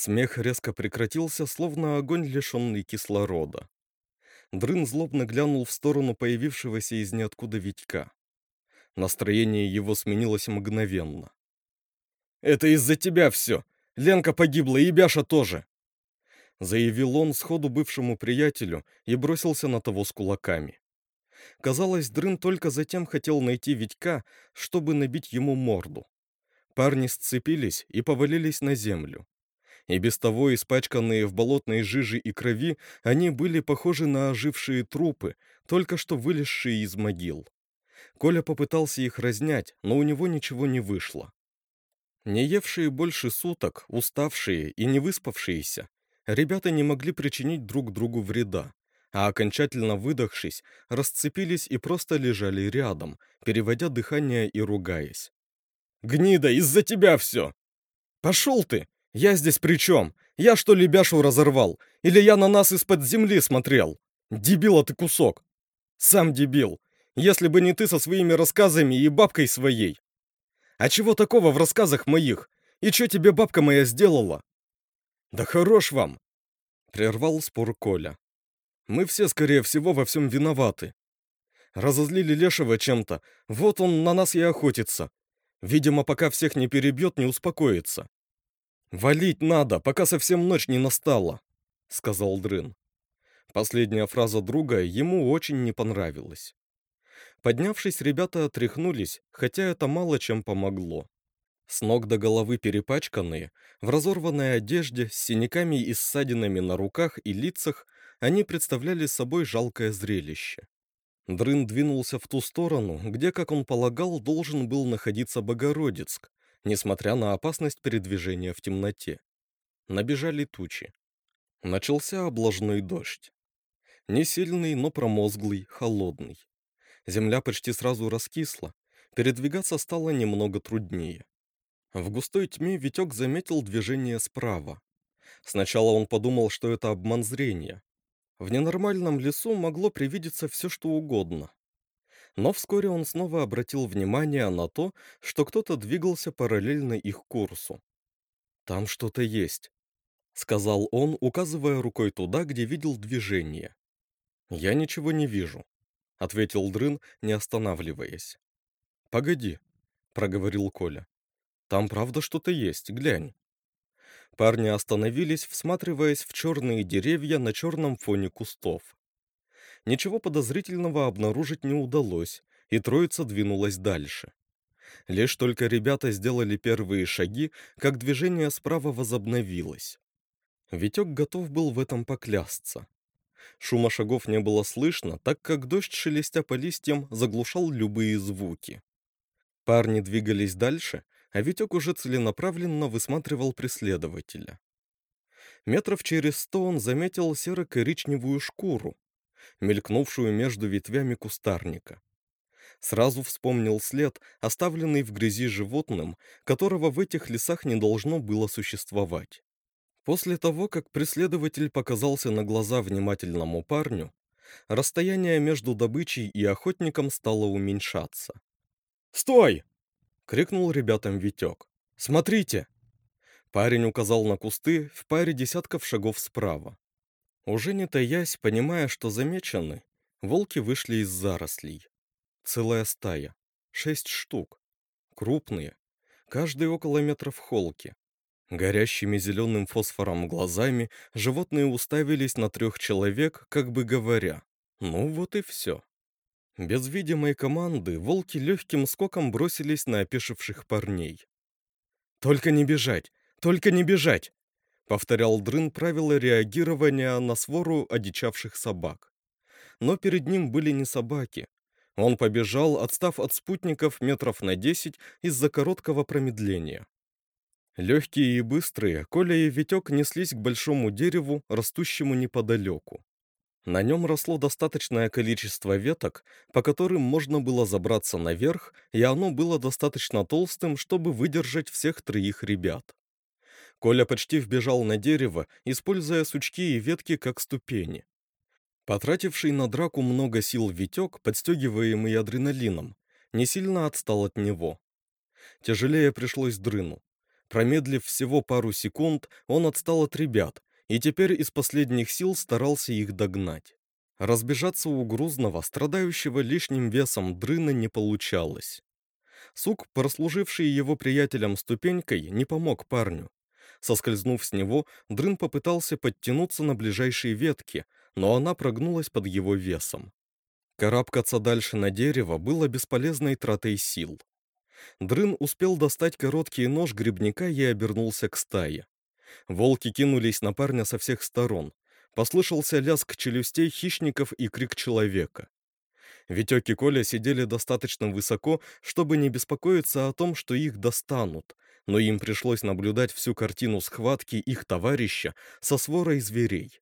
Смех резко прекратился, словно огонь, лишенный кислорода. Дрын злобно глянул в сторону появившегося из ниоткуда Витька. Настроение его сменилось мгновенно. «Это из-за тебя все! Ленка погибла, и Бяша тоже!» Заявил он сходу бывшему приятелю и бросился на того с кулаками. Казалось, Дрын только затем хотел найти Витька, чтобы набить ему морду. Парни сцепились и повалились на землю. И без того испачканные в болотной жиже и крови, они были похожи на ожившие трупы, только что вылезшие из могил. Коля попытался их разнять, но у него ничего не вышло. Не евшие больше суток, уставшие и не выспавшиеся, ребята не могли причинить друг другу вреда, а окончательно выдохшись, расцепились и просто лежали рядом, переводя дыхание и ругаясь. «Гнида, из-за тебя все!» «Пошел ты! Я здесь при чем? Я что ли Бяшу разорвал? Или я на нас из-под земли смотрел? Дебила ты кусок!» «Сам дебил! Если бы не ты со своими рассказами и бабкой своей!» «А чего такого в рассказах моих? И что тебе бабка моя сделала?» «Да хорош вам!» — прервал спор Коля. «Мы все, скорее всего, во всем виноваты. Разозлили Лешего чем-то, вот он на нас и охотится. Видимо, пока всех не перебьет, не успокоится. «Валить надо, пока совсем ночь не настала», — сказал Дрын. Последняя фраза друга ему очень не понравилась. Поднявшись, ребята отряхнулись, хотя это мало чем помогло. С ног до головы перепачканные, в разорванной одежде, с синяками и ссадинами на руках и лицах, они представляли собой жалкое зрелище. Дрын двинулся в ту сторону, где, как он полагал, должен был находиться Богородицк, несмотря на опасность передвижения в темноте. Набежали тучи. Начался облажной дождь. Не сильный, но промозглый, холодный. Земля почти сразу раскисла, передвигаться стало немного труднее. В густой тьме Витек заметил движение справа. Сначала он подумал, что это обман зрения. В ненормальном лесу могло привидеться все, что угодно. Но вскоре он снова обратил внимание на то, что кто-то двигался параллельно их курсу. «Там что-то есть», — сказал он, указывая рукой туда, где видел движение. «Я ничего не вижу», — ответил Дрын, не останавливаясь. «Погоди», — проговорил Коля. «Там правда что-то есть, глянь». Парни остановились, всматриваясь в черные деревья на черном фоне кустов. Ничего подозрительного обнаружить не удалось, и троица двинулась дальше. Лишь только ребята сделали первые шаги, как движение справа возобновилось. Витек готов был в этом поклясться. Шума шагов не было слышно, так как дождь, шелестя по листьям, заглушал любые звуки. Парни двигались дальше, а Витек уже целенаправленно высматривал преследователя. Метров через сто он заметил серо-коричневую шкуру, мелькнувшую между ветвями кустарника. Сразу вспомнил след, оставленный в грязи животным, которого в этих лесах не должно было существовать. После того, как преследователь показался на глаза внимательному парню, расстояние между добычей и охотником стало уменьшаться. «Стой!» — крикнул ребятам Витек. «Смотрите!» Парень указал на кусты в паре десятков шагов справа. Уже не таясь, понимая, что замечены, волки вышли из зарослей. Целая стая. Шесть штук. Крупные. Каждый около метра в холке. Горящими зеленым фосфором глазами животные уставились на трех человек, как бы говоря, ну вот и все. Без видимой команды волки легким скоком бросились на опешивших парней. «Только не бежать! Только не бежать!» Повторял Дрын правила реагирования на свору одичавших собак. Но перед ним были не собаки. Он побежал, отстав от спутников метров на десять из-за короткого промедления. Легкие и быстрые, Коля и Витек неслись к большому дереву, растущему неподалеку. На нем росло достаточное количество веток, по которым можно было забраться наверх, и оно было достаточно толстым, чтобы выдержать всех троих ребят. Коля почти вбежал на дерево, используя сучки и ветки как ступени. Потративший на драку много сил Витек, подстегиваемый адреналином, не сильно отстал от него. Тяжелее пришлось дрыну. Промедлив всего пару секунд, он отстал от ребят и теперь из последних сил старался их догнать. Разбежаться у грузного, страдающего лишним весом дрына не получалось. Сук, прослуживший его приятелям ступенькой, не помог парню. Соскользнув с него, дрын попытался подтянуться на ближайшие ветки, но она прогнулась под его весом. Карабкаться дальше на дерево было бесполезной тратой сил. Дрын успел достать короткий нож грибника и обернулся к стае. Волки кинулись на парня со всех сторон. Послышался лязг челюстей хищников и крик человека. Витек и Коля сидели достаточно высоко, чтобы не беспокоиться о том, что их достанут, но им пришлось наблюдать всю картину схватки их товарища со сворой зверей.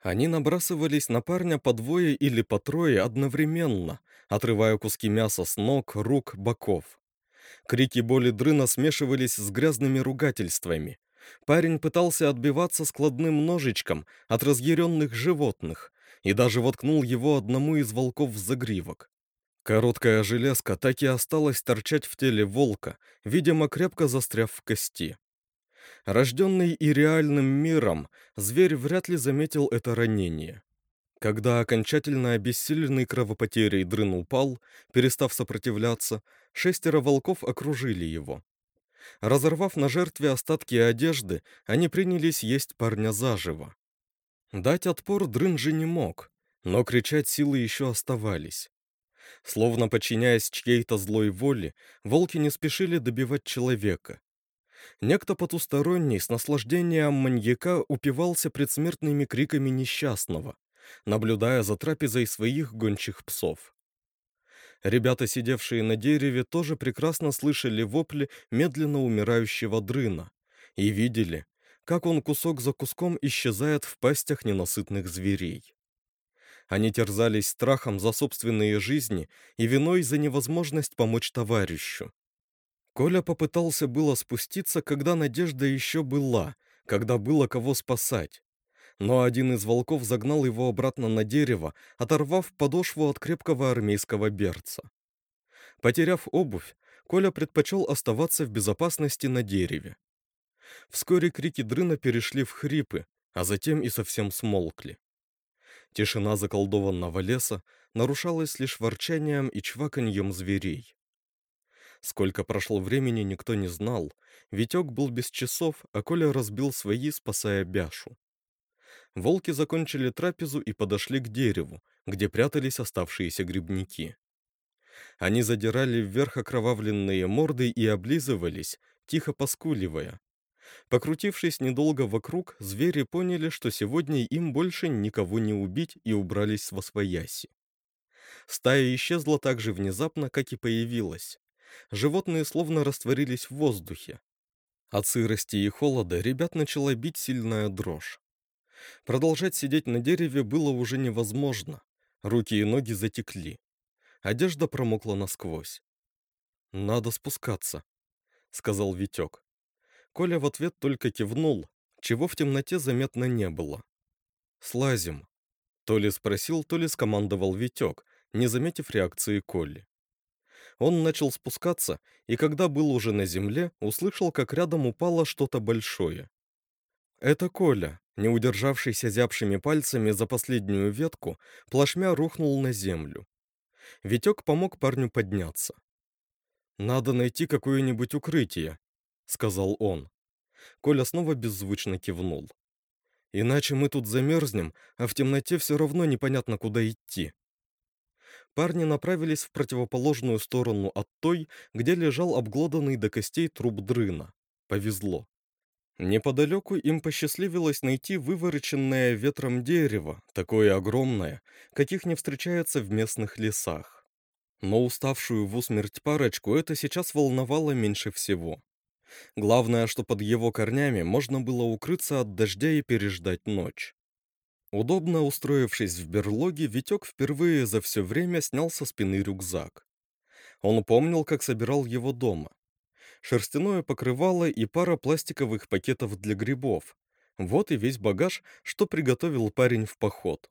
Они набрасывались на парня по двое или по трое одновременно, отрывая куски мяса с ног, рук, боков. Крики боли дрына смешивались с грязными ругательствами. Парень пытался отбиваться складным ножичком от разъяренных животных и даже воткнул его одному из волков в загривок. Короткая железка так и осталась торчать в теле волка, видимо, крепко застряв в кости. Рожденный и реальным миром, зверь вряд ли заметил это ранение. Когда окончательно обессиленный кровопотерей дрын упал, перестав сопротивляться, шестеро волков окружили его. Разорвав на жертве остатки одежды, они принялись есть парня заживо. Дать отпор дрын же не мог, но кричать силы еще оставались. Словно подчиняясь чьей-то злой воле, волки не спешили добивать человека. Некто потусторонний с наслаждением маньяка упивался предсмертными криками несчастного, наблюдая за трапезой своих гончих псов. Ребята, сидевшие на дереве, тоже прекрасно слышали вопли медленно умирающего дрына и видели, как он кусок за куском исчезает в пастях ненасытных зверей. Они терзались страхом за собственные жизни и виной за невозможность помочь товарищу. Коля попытался было спуститься, когда надежда еще была, когда было кого спасать. Но один из волков загнал его обратно на дерево, оторвав подошву от крепкого армейского берца. Потеряв обувь, Коля предпочел оставаться в безопасности на дереве. Вскоре крики дрына перешли в хрипы, а затем и совсем смолкли. Тишина заколдованного леса нарушалась лишь ворчанием и чваканьем зверей. Сколько прошло времени, никто не знал. Витек был без часов, а Коля разбил свои, спасая Бяшу. Волки закончили трапезу и подошли к дереву, где прятались оставшиеся грибники. Они задирали вверх окровавленные морды и облизывались, тихо поскуливая, Покрутившись недолго вокруг, звери поняли, что сегодня им больше никого не убить и убрались во свояси. Стая исчезла так же внезапно, как и появилась. Животные словно растворились в воздухе. От сырости и холода ребят начала бить сильная дрожь. Продолжать сидеть на дереве было уже невозможно. Руки и ноги затекли. Одежда промокла насквозь. «Надо спускаться», — сказал Витек. Коля в ответ только кивнул, чего в темноте заметно не было. «Слазим», — то ли спросил, то ли скомандовал Витек, не заметив реакции Коли. Он начал спускаться, и когда был уже на земле, услышал, как рядом упало что-то большое. Это Коля, не удержавшийся зябшими пальцами за последнюю ветку, плашмя рухнул на землю. Витек помог парню подняться. «Надо найти какое-нибудь укрытие», сказал он. Коля снова беззвучно кивнул. «Иначе мы тут замерзнем, а в темноте все равно непонятно, куда идти». Парни направились в противоположную сторону от той, где лежал обглоданный до костей труп дрына. Повезло. Неподалеку им посчастливилось найти вывороченное ветром дерево, такое огромное, каких не встречается в местных лесах. Но уставшую в усмерть парочку это сейчас волновало меньше всего. Главное, что под его корнями можно было укрыться от дождя и переждать ночь. Удобно устроившись в берлоге, Витек впервые за все время снял со спины рюкзак. Он помнил, как собирал его дома. Шерстяное покрывало и пара пластиковых пакетов для грибов. Вот и весь багаж, что приготовил парень в поход.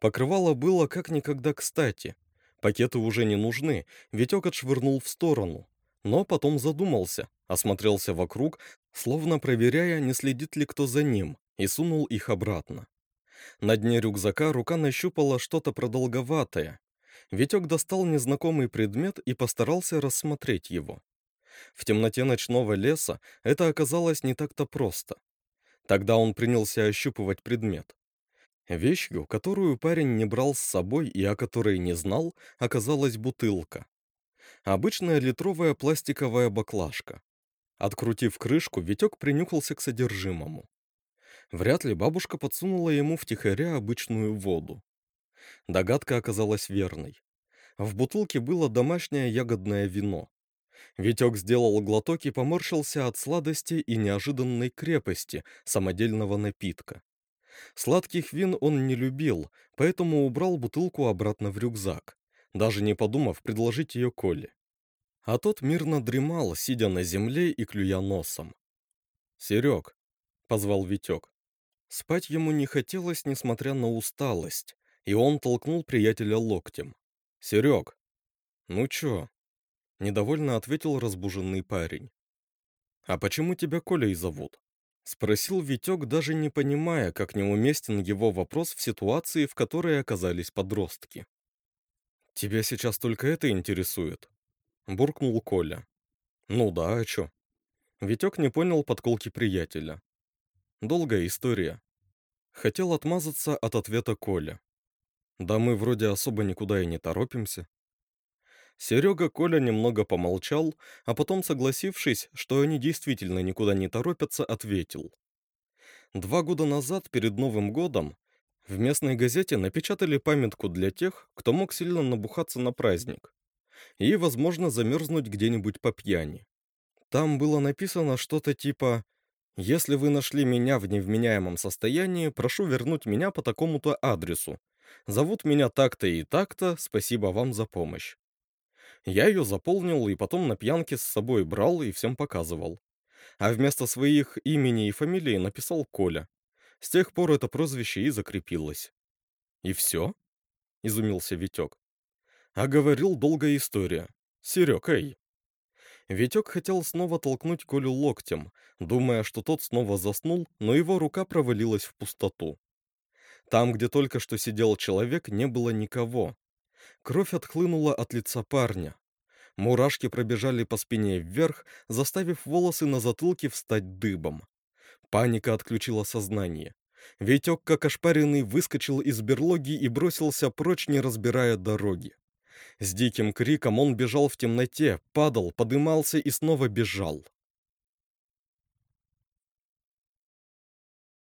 Покрывало было как никогда кстати. Пакеты уже не нужны, Витек отшвырнул в сторону Но потом задумался, осмотрелся вокруг, словно проверяя, не следит ли кто за ним, и сунул их обратно. На дне рюкзака рука нащупала что-то продолговатое. Витек достал незнакомый предмет и постарался рассмотреть его. В темноте ночного леса это оказалось не так-то просто. Тогда он принялся ощупывать предмет. Вещью, которую парень не брал с собой и о которой не знал, оказалась бутылка. Обычная литровая пластиковая баклажка. Открутив крышку, Витек принюхался к содержимому. Вряд ли бабушка подсунула ему втихаря обычную воду. Догадка оказалась верной. В бутылке было домашнее ягодное вино. Витек сделал глоток и поморщился от сладости и неожиданной крепости самодельного напитка. Сладких вин он не любил, поэтому убрал бутылку обратно в рюкзак, даже не подумав предложить ее Коле. А тот мирно дремал, сидя на земле и клюя носом. «Серег», — позвал Витек. Спать ему не хотелось, несмотря на усталость, и он толкнул приятеля локтем. «Серег!» «Ну чё?» — недовольно ответил разбуженный парень. «А почему тебя Колей зовут?» — спросил Витек, даже не понимая, как неуместен его вопрос в ситуации, в которой оказались подростки. «Тебя сейчас только это интересует?» — буркнул Коля. «Ну да, а чё?» Витек не понял подколки приятеля. Долгая история. Хотел отмазаться от ответа Коля. Да мы вроде особо никуда и не торопимся. Серега Коля немного помолчал, а потом, согласившись, что они действительно никуда не торопятся, ответил. Два года назад, перед Новым годом, в местной газете напечатали памятку для тех, кто мог сильно набухаться на праздник и, возможно, замерзнуть где-нибудь по пьяни. Там было написано что-то типа если вы нашли меня в невменяемом состоянии, прошу вернуть меня по такому-то адресу. Зовут меня так-то и так-то, спасибо вам за помощь. Я ее заполнил и потом на пьянке с собой брал и всем показывал. А вместо своих имени и фамилии написал Коля. С тех пор это прозвище и закрепилось. «И все?» — изумился Витек. «А говорил, долгая история. Серег, эй!» Витек хотел снова толкнуть Колю локтем, думая, что тот снова заснул, но его рука провалилась в пустоту. Там, где только что сидел человек, не было никого. Кровь отхлынула от лица парня. Мурашки пробежали по спине вверх, заставив волосы на затылке встать дыбом. Паника отключила сознание. Витек, как ошпаренный, выскочил из берлоги и бросился прочь, не разбирая дороги. С диким криком он бежал в темноте, падал, подымался и снова бежал.